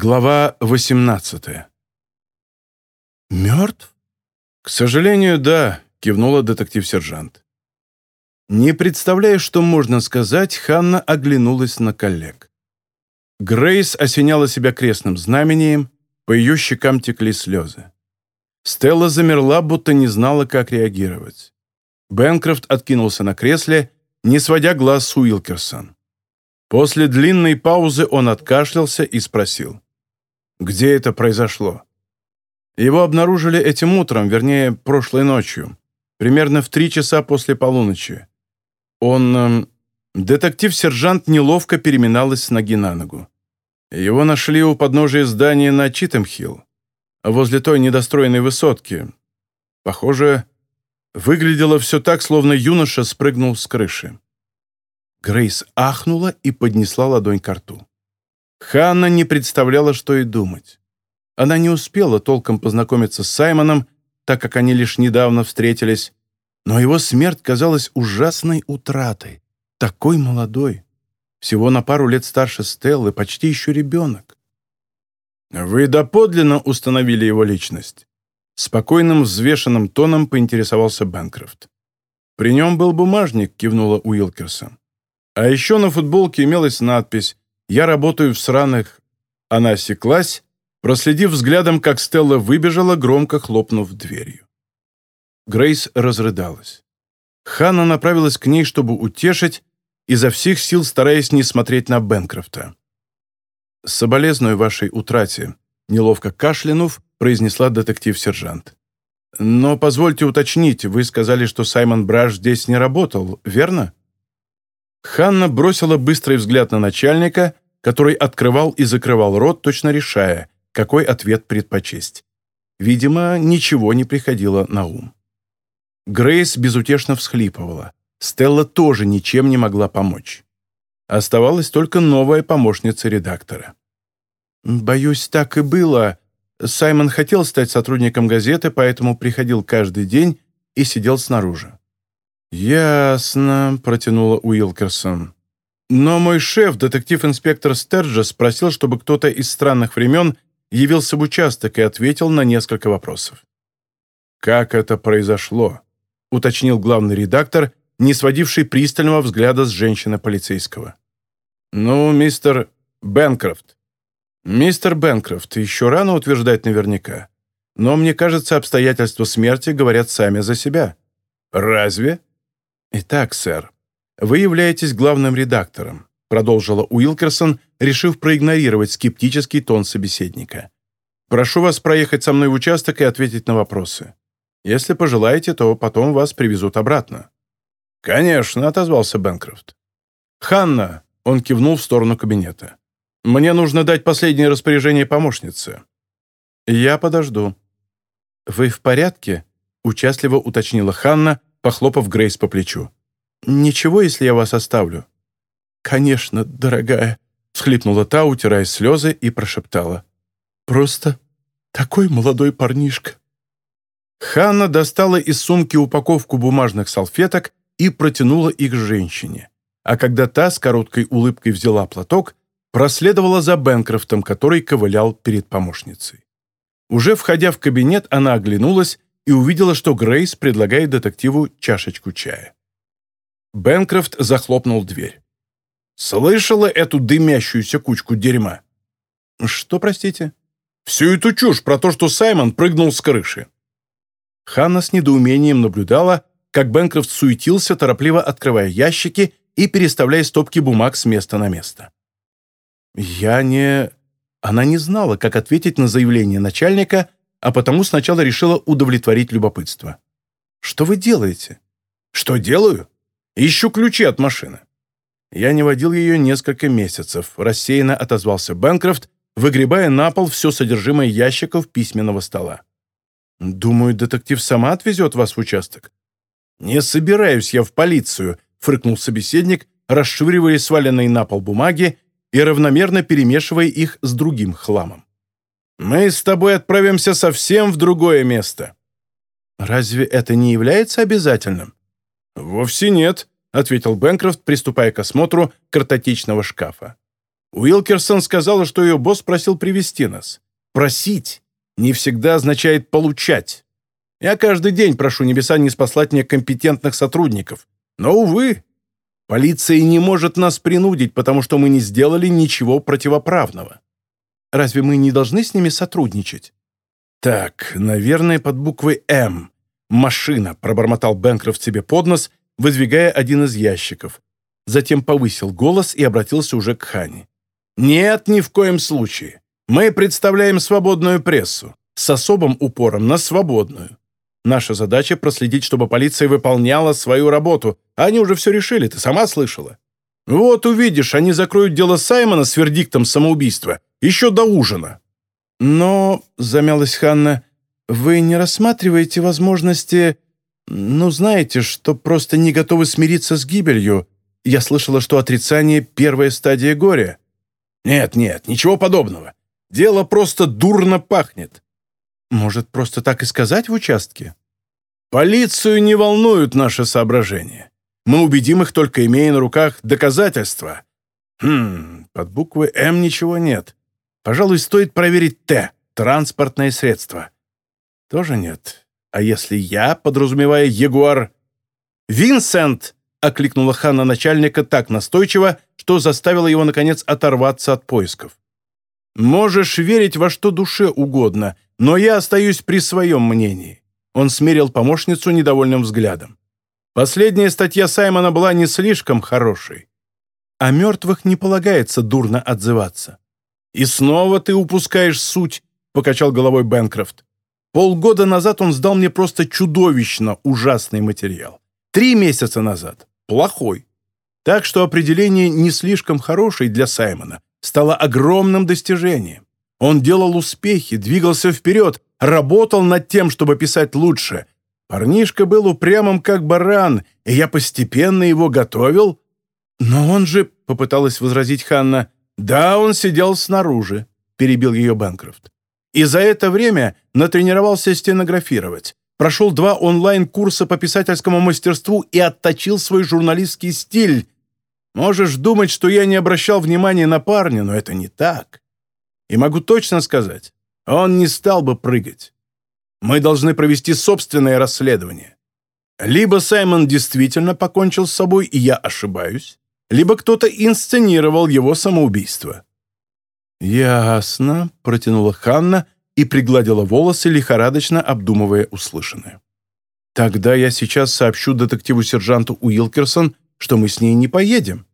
Глава 18 «Мертв?» «К сожалению, да», — кивнула детектив-сержант. Не представляя, что можно сказать, Ханна оглянулась на коллег. Грейс осеняла себя крестным знамением, по ее щекам текли слезы. Стелла замерла, будто не знала, как реагировать. Бенкрофт откинулся на кресле, не сводя глаз с Уилкерсон. После длинной паузы он откашлялся и спросил. «Где это произошло?» Его обнаружили этим утром, вернее, прошлой ночью, примерно в три часа после полуночи. Он... Э, Детектив-сержант неловко переминалась с ноги на ногу. Его нашли у подножия здания на Читэмхилл, возле той недостроенной высотки. Похоже, выглядело все так, словно юноша спрыгнул с крыши. Грейс ахнула и поднесла ладонь к рту. Ханна не представляла, что и думать. Она не успела толком познакомиться с Саймоном, так как они лишь недавно встретились, но его смерть казалась ужасной утратой. Такой молодой. Всего на пару лет старше Стеллы, почти еще ребенок. «Вы доподлинно установили его личность?» Спокойным, взвешенным тоном поинтересовался Бэнкрофт. «При нем был бумажник», — кивнула Уилкерсон. А еще на футболке имелась надпись «Я работаю в сраных...» Она осеклась, проследив взглядом, как Стелла выбежала, громко хлопнув дверью. Грейс разрыдалась. Ханна направилась к ней, чтобы утешить, изо всех сил стараясь не смотреть на Бенкрофта. «Соболезную вашей утрате», — неловко кашлянув, произнесла детектив-сержант. «Но позвольте уточнить, вы сказали, что Саймон Браш здесь не работал, верно?» Ханна бросила быстрый взгляд на начальника, который открывал и закрывал рот, точно решая, какой ответ предпочесть. Видимо, ничего не приходило на ум. Грейс безутешно всхлипывала. Стелла тоже ничем не могла помочь. Оставалась только новая помощница редактора. «Боюсь, так и было. Саймон хотел стать сотрудником газеты, поэтому приходил каждый день и сидел снаружи. «Ясно», — протянула Уилкерсон. «Но мой шеф, детектив-инспектор Стерджа, спросил, чтобы кто-то из странных времен явился в участок и ответил на несколько вопросов». «Как это произошло?» — уточнил главный редактор, не сводивший пристального взгляда с женщины-полицейского. «Ну, мистер Бенкрофт». «Мистер Бенкрофт, еще рано утверждать наверняка. Но мне кажется, обстоятельства смерти говорят сами за себя». «Разве?» «Итак, сэр, вы являетесь главным редактором», продолжила Уилкерсон, решив проигнорировать скептический тон собеседника. «Прошу вас проехать со мной в участок и ответить на вопросы. Если пожелаете, то потом вас привезут обратно». «Конечно», — отозвался Бэнкрофт. «Ханна», — он кивнул в сторону кабинета. «Мне нужно дать последнее распоряжение помощнице». «Я подожду». «Вы в порядке?» — участливо уточнила Ханна, похлопав Грейс по плечу. «Ничего, если я вас оставлю?» «Конечно, дорогая», — всхлипнула та, утирая слезы, и прошептала. «Просто такой молодой парнишка». Ханна достала из сумки упаковку бумажных салфеток и протянула их женщине. А когда та с короткой улыбкой взяла платок, проследовала за Бенкрофтом, который ковылял перед помощницей. Уже входя в кабинет, она оглянулась и увидела, что Грейс предлагает детективу чашечку чая. Бенкрофт захлопнул дверь. «Слышала эту дымящуюся кучку дерьма?» «Что, простите?» «Всю эту чушь про то, что Саймон прыгнул с крыши». Ханна с недоумением наблюдала, как Бенкрофт суетился, торопливо открывая ящики и переставляя стопки бумаг с места на место. «Я не...» Она не знала, как ответить на заявление начальника, а потому сначала решила удовлетворить любопытство. «Что вы делаете?» «Что делаю? Ищу ключи от машины». Я не водил ее несколько месяцев, рассеянно отозвался Бэнкрофт, выгребая на пол все содержимое ящиков письменного стола. «Думаю, детектив сама отвезет вас в участок». «Не собираюсь я в полицию», — фрыкнул собеседник, расшвыривая сваленные на пол бумаги и равномерно перемешивая их с другим хламом. Мы с тобой отправимся совсем в другое место». «Разве это не является обязательным?» «Вовсе нет», — ответил Бэнкрофт, приступая к осмотру картотечного шкафа. Уилкерсон сказала, что ее босс просил привести нас. Просить не всегда означает получать. Я каждый день прошу небеса не спаслать мне компетентных сотрудников. Но, увы, полиция не может нас принудить, потому что мы не сделали ничего противоправного. Разве мы не должны с ними сотрудничать? Так, наверное, под буквой «М». «Машина», — пробормотал Бэнкрофт себе под нос, выдвигая один из ящиков. Затем повысил голос и обратился уже к Хане. «Нет, ни в коем случае. Мы представляем свободную прессу, с особым упором на свободную. Наша задача — проследить, чтобы полиция выполняла свою работу. Они уже все решили, ты сама слышала. Вот увидишь, они закроют дело Саймона с вердиктом самоубийства еще до ужина». «Но», — замялась Ханна, — «вы не рассматриваете возможности... Ну, знаете, что просто не готовы смириться с гибелью. Я слышала, что отрицание — первая стадия горя». «Нет, нет, ничего подобного. Дело просто дурно пахнет». «Может, просто так и сказать в участке?» «Полицию не волнуют наши соображения. Мы убедим их, только имея на руках доказательства». «Хм, под буквой «М» ничего нет. Пожалуй, стоит проверить «Т» — транспортное средство». Тоже нет. А если я, подразумевая Ягуар... «Винсент!» — окликнула Ханна начальника так настойчиво, что заставило его, наконец, оторваться от поисков. «Можешь верить во что душе угодно, но я остаюсь при своем мнении». Он смерил помощницу недовольным взглядом. Последняя статья Саймона была не слишком хорошей. О мертвых не полагается дурно отзываться. «И снова ты упускаешь суть», — покачал головой Бэнкрофт. «Полгода назад он сдал мне просто чудовищно ужасный материал. Три месяца назад. Плохой. Так что определение не слишком хорошее для Саймона стало огромным достижением. Он делал успехи, двигался вперед, работал над тем, чтобы писать лучше. Парнишка был упрямым, как баран, и я постепенно его готовил. Но он же, — попыталась возразить Ханна, — да, он сидел снаружи, — перебил ее Бэнкрофт. И за это время натренировался стенографировать прошел два онлайн-курса по писательскому мастерству и отточил свой журналистский стиль. Можешь думать, что я не обращал внимания на парня, но это не так. И могу точно сказать, он не стал бы прыгать. Мы должны провести собственное расследование. Либо Саймон действительно покончил с собой, и я ошибаюсь, либо кто-то инсценировал его самоубийство. «Ясно», — протянула Ханна, — и пригладила волосы, лихорадочно обдумывая услышанное. «Тогда я сейчас сообщу детективу-сержанту Уилкерсон, что мы с ней не поедем».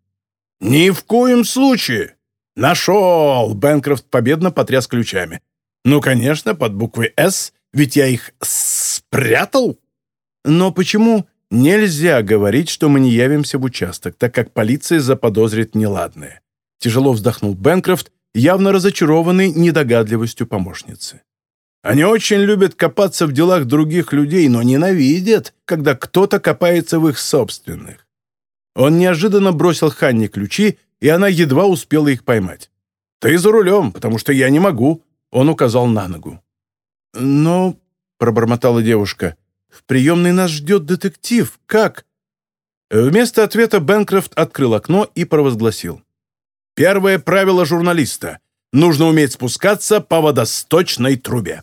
«Ни в коем случае!» «Нашел!» — Бэнкрофт победно потряс ключами. «Ну, конечно, под буквой «С», ведь я их спрятал». «Но почему нельзя говорить, что мы не явимся в участок, так как полиция заподозрит неладное?» Тяжело вздохнул Бэнкрофт явно разочарованный недогадливостью помощницы. Они очень любят копаться в делах других людей, но ненавидят, когда кто-то копается в их собственных. Он неожиданно бросил Ханне ключи, и она едва успела их поймать. «Ты за рулем, потому что я не могу», — он указал на ногу. «Но», — пробормотала девушка, — «в приемной нас ждет детектив. Как?» Вместо ответа Бэнкрофт открыл окно и провозгласил. Первое правило журналиста – нужно уметь спускаться по водосточной трубе.